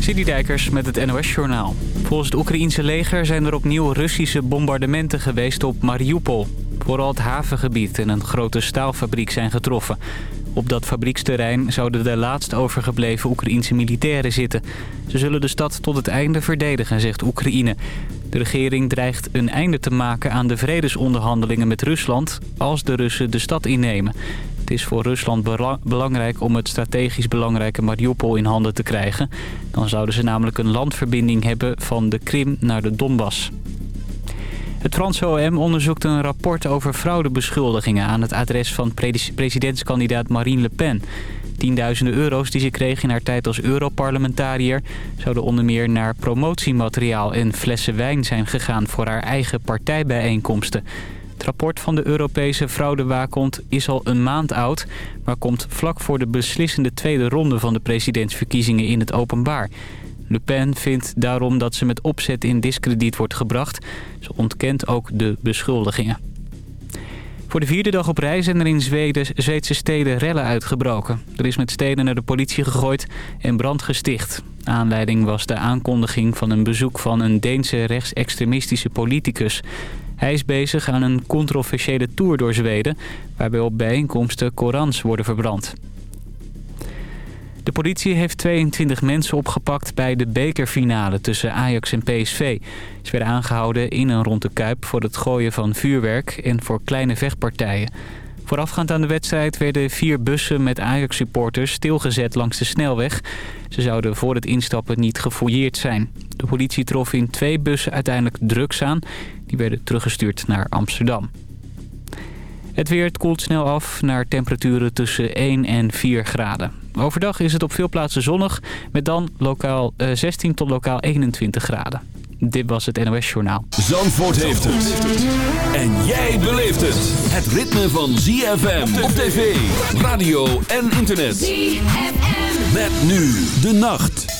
Dijkers met het NOS-journaal. Volgens het Oekraïense leger zijn er opnieuw Russische bombardementen geweest op Mariupol. Vooral het havengebied en een grote staalfabriek zijn getroffen. Op dat fabrieksterrein zouden de laatst overgebleven Oekraïense militairen zitten. Ze zullen de stad tot het einde verdedigen, zegt Oekraïne. De regering dreigt een einde te maken aan de vredesonderhandelingen met Rusland... als de Russen de stad innemen. Het is voor Rusland belangrijk om het strategisch belangrijke Mariupol in handen te krijgen. Dan zouden ze namelijk een landverbinding hebben van de Krim naar de Donbass. Het Franse OM onderzoekt een rapport over fraudebeschuldigingen... aan het adres van presidentskandidaat Marine Le Pen. Tienduizenden euro's die ze kreeg in haar tijd als Europarlementariër... zouden onder meer naar promotiemateriaal en flessen wijn zijn gegaan... voor haar eigen partijbijeenkomsten. Het rapport van de Europese fraudewaakhond is al een maand oud... maar komt vlak voor de beslissende tweede ronde van de presidentsverkiezingen in het openbaar. Le Pen vindt daarom dat ze met opzet in discrediet wordt gebracht. Ze ontkent ook de beschuldigingen. Voor de vierde dag op rij zijn er in Zweden, Zweedse steden rellen uitgebroken. Er is met steden naar de politie gegooid en brand gesticht. Aanleiding was de aankondiging van een bezoek van een Deense rechtsextremistische politicus. Hij is bezig aan een controversiële tour door Zweden... waarbij op bijeenkomsten Korans worden verbrand. De politie heeft 22 mensen opgepakt bij de bekerfinale tussen Ajax en PSV. Ze werden aangehouden in en rond de Kuip voor het gooien van vuurwerk en voor kleine vechtpartijen. Voorafgaand aan de wedstrijd werden vier bussen met Ajax-supporters stilgezet langs de snelweg. Ze zouden voor het instappen niet gefouilleerd zijn. De politie trof in twee bussen uiteindelijk drugs aan. Die werden teruggestuurd naar Amsterdam. Het weer koelt snel af naar temperaturen tussen 1 en 4 graden. Overdag is het op veel plaatsen zonnig, met dan lokaal 16 eh, tot lokaal 21 graden. Dit was het NOS Journaal. Zandvoort heeft het. En jij beleeft het. Het ritme van ZFM op tv, radio en internet. ZFM. Met nu de nacht.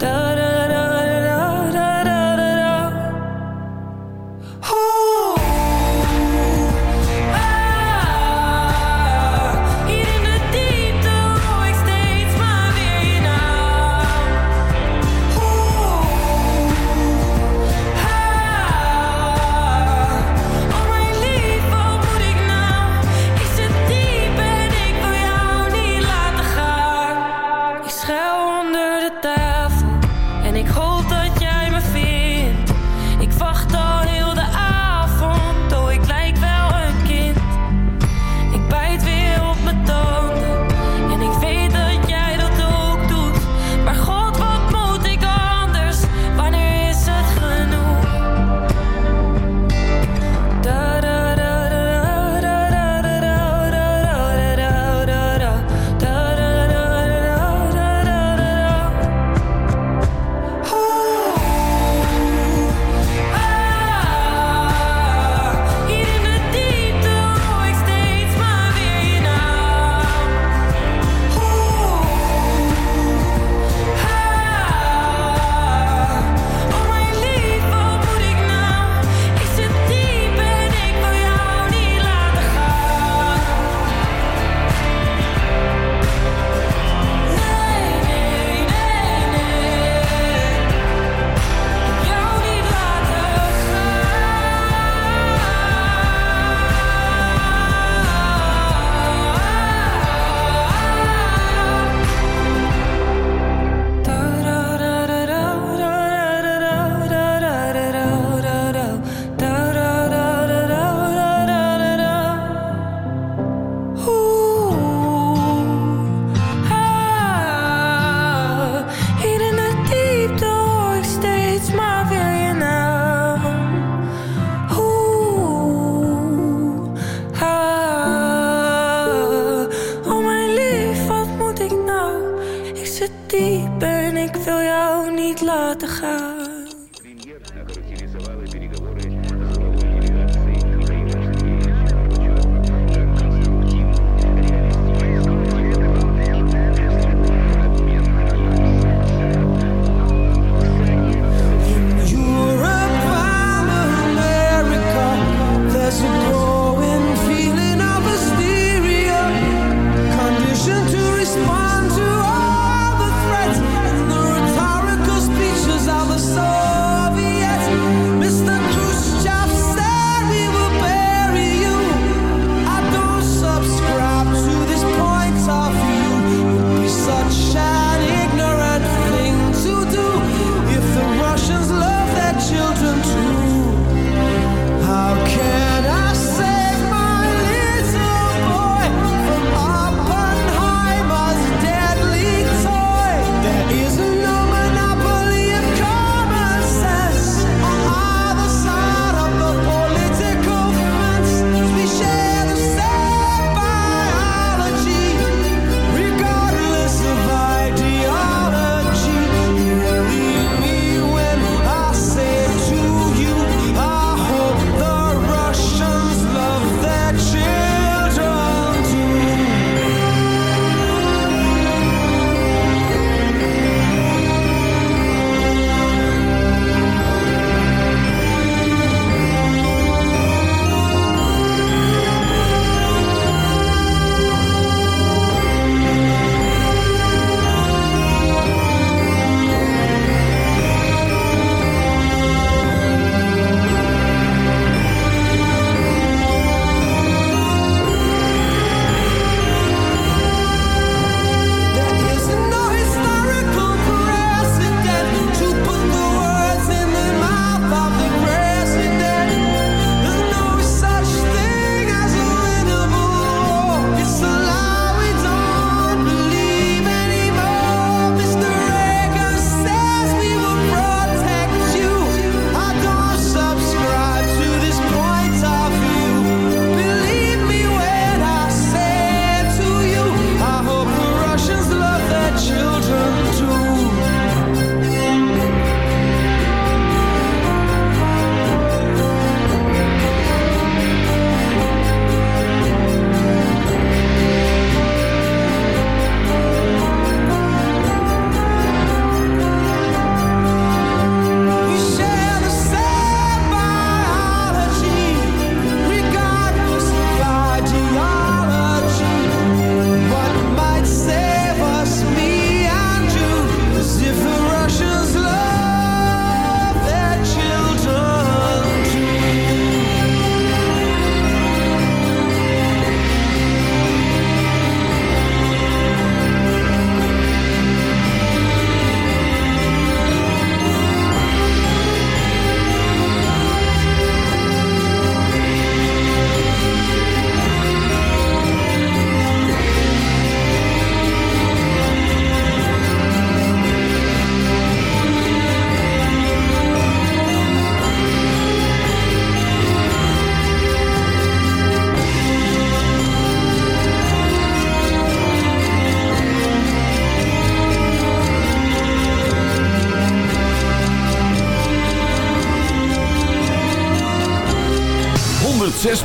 the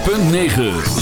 106.9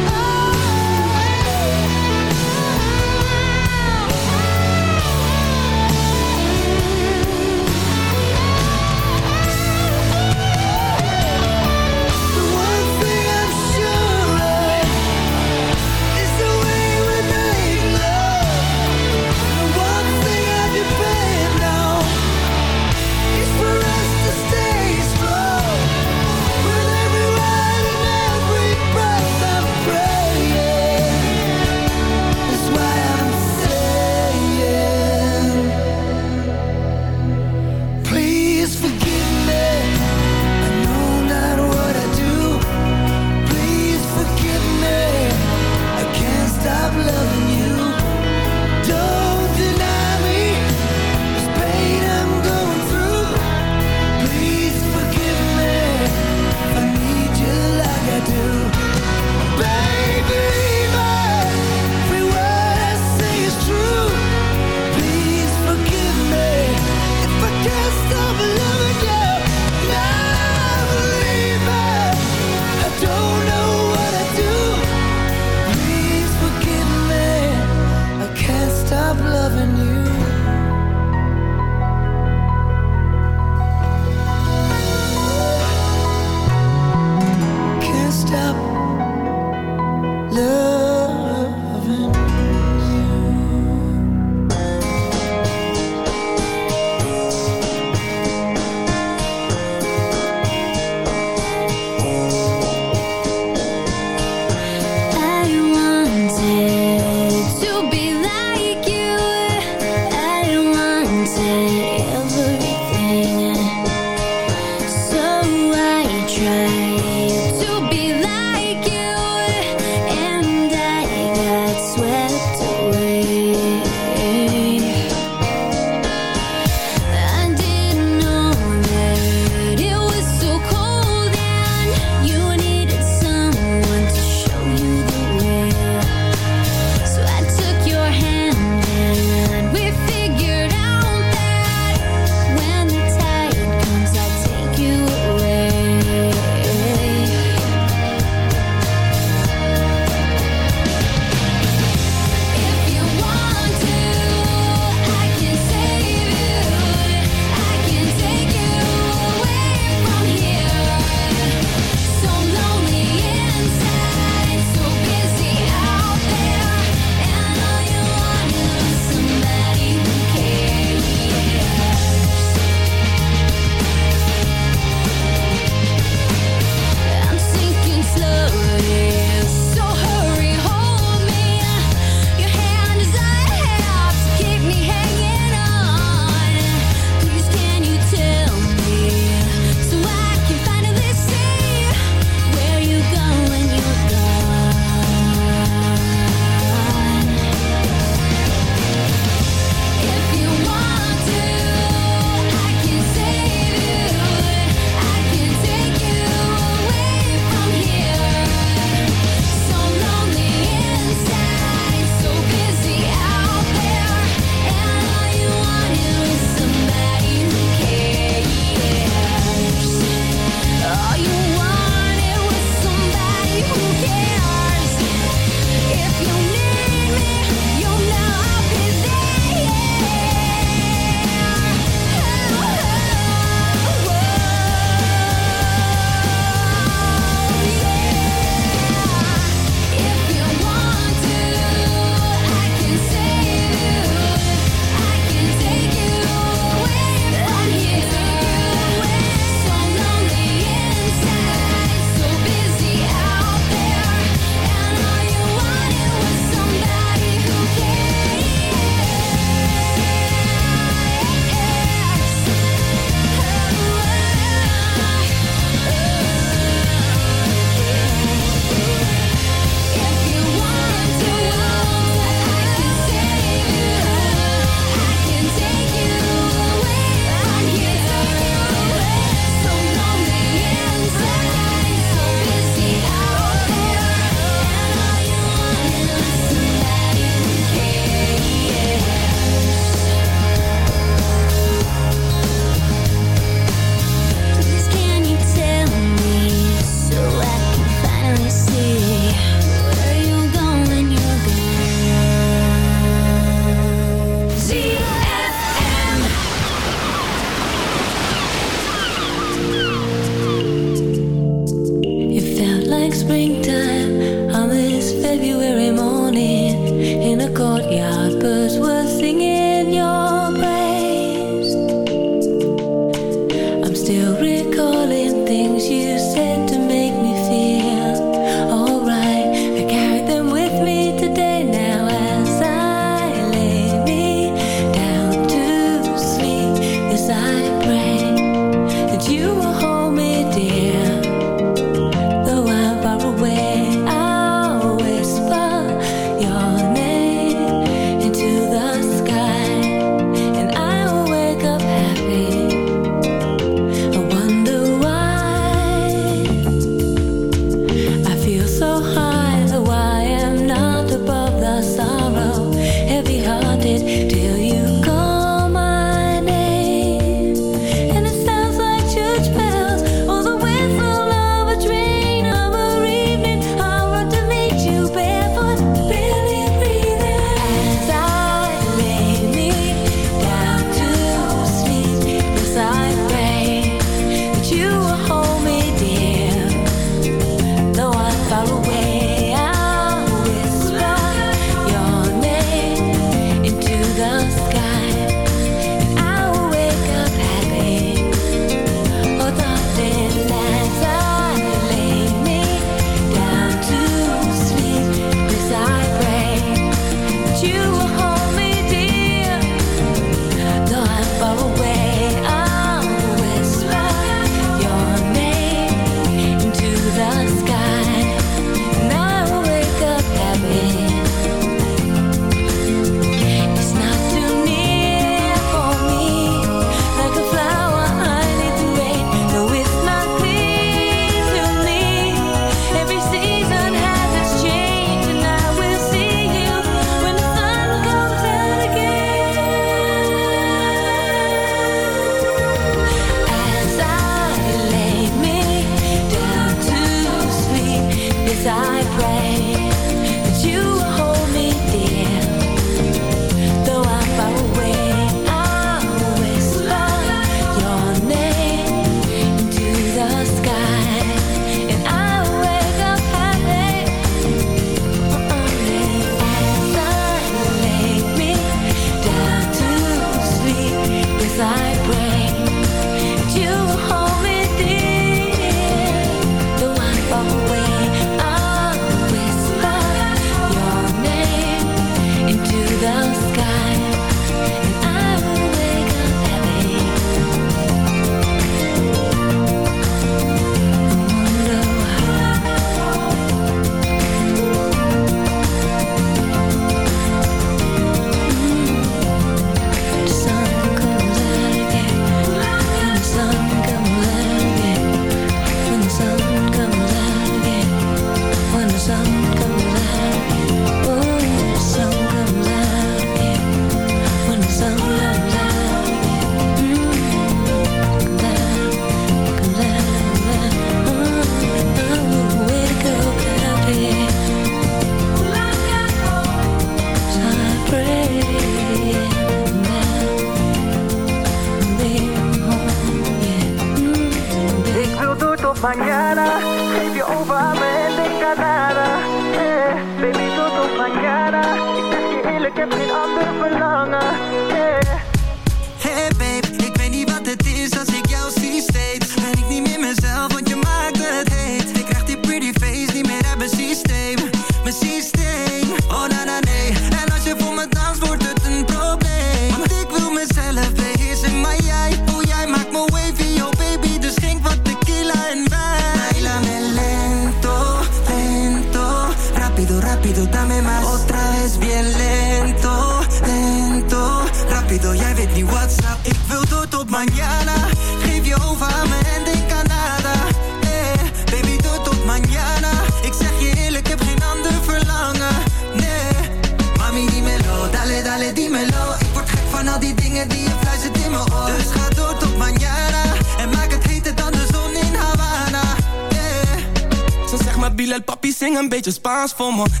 someone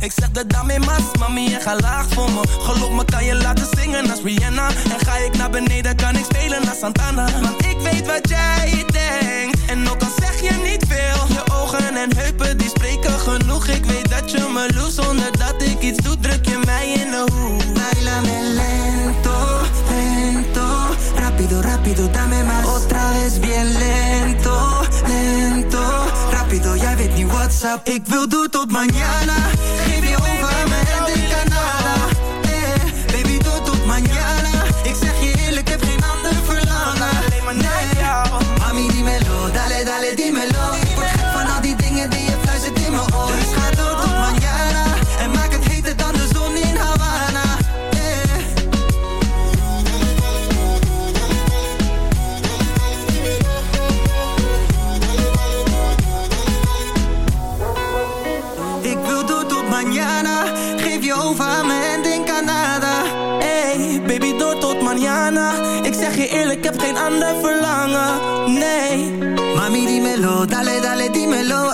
Ik wil door tot mañana. Geef je over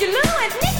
you know it?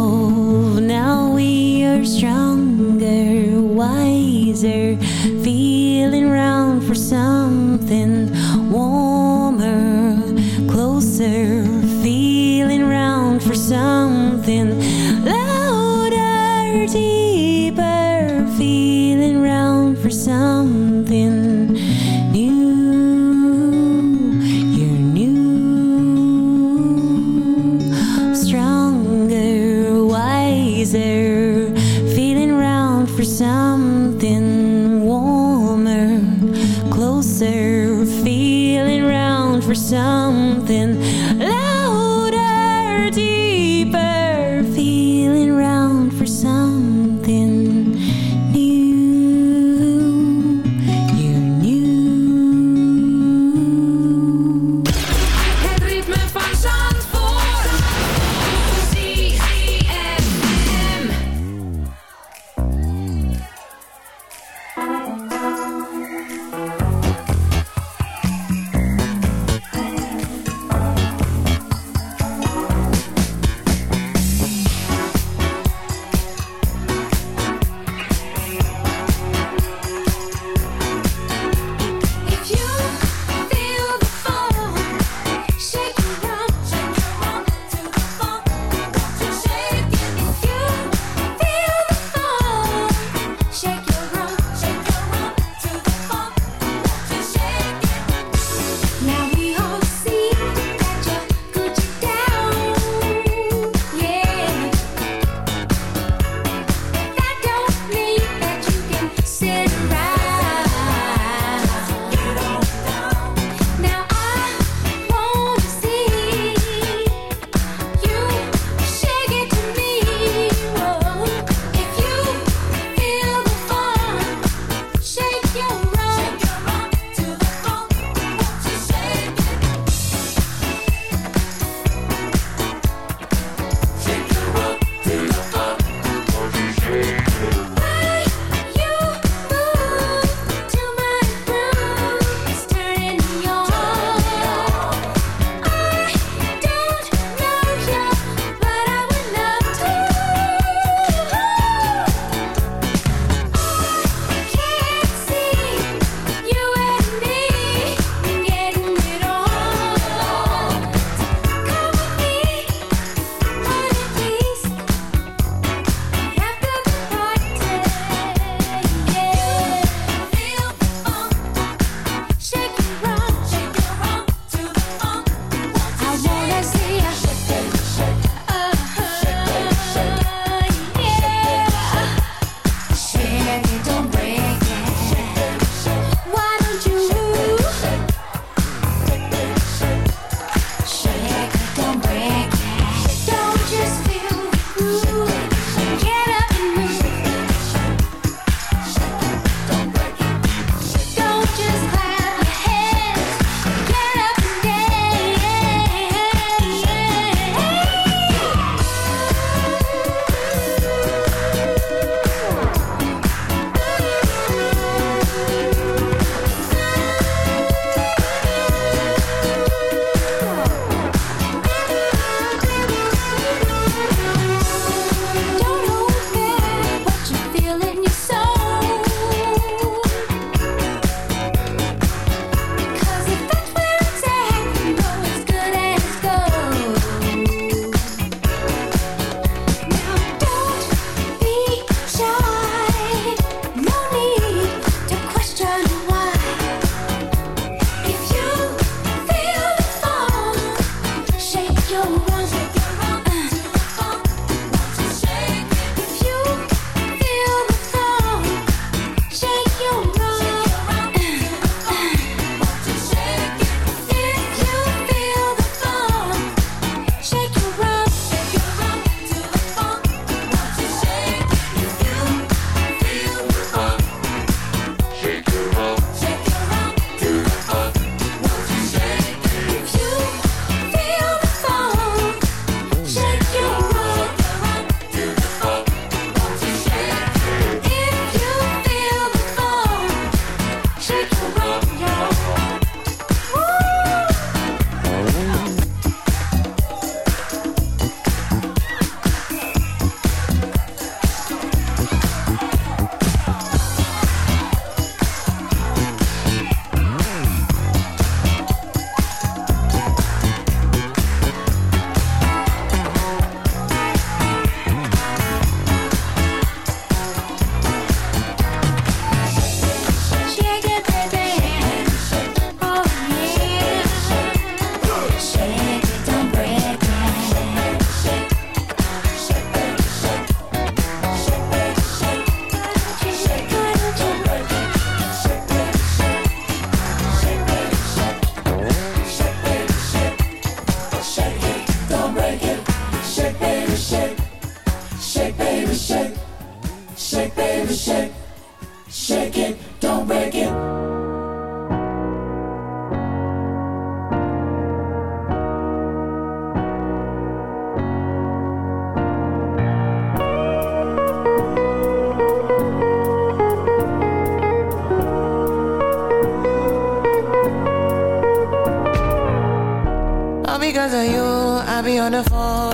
For something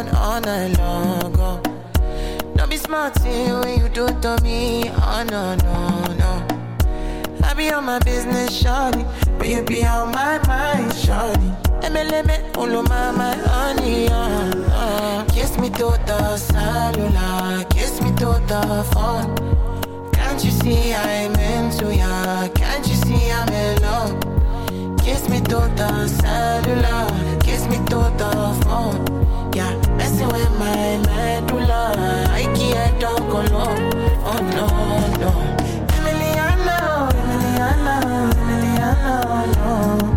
on all night long. Oh. Don't be smart when you do to me. Oh no no no. I be on my business, shawty, but you be on my mind, shawty. MLM, ulu my honey, uh. uh. Kiss me to the cellular, kiss me to the phone. Can't you see I'm into ya? Can't you see I'm in love? Kiss me through the cellular, kiss me through the phone. Yeah, messing with my medulla. I can't talk alone. Oh no, no. Emiliana, Emiliana, Emiliana, no.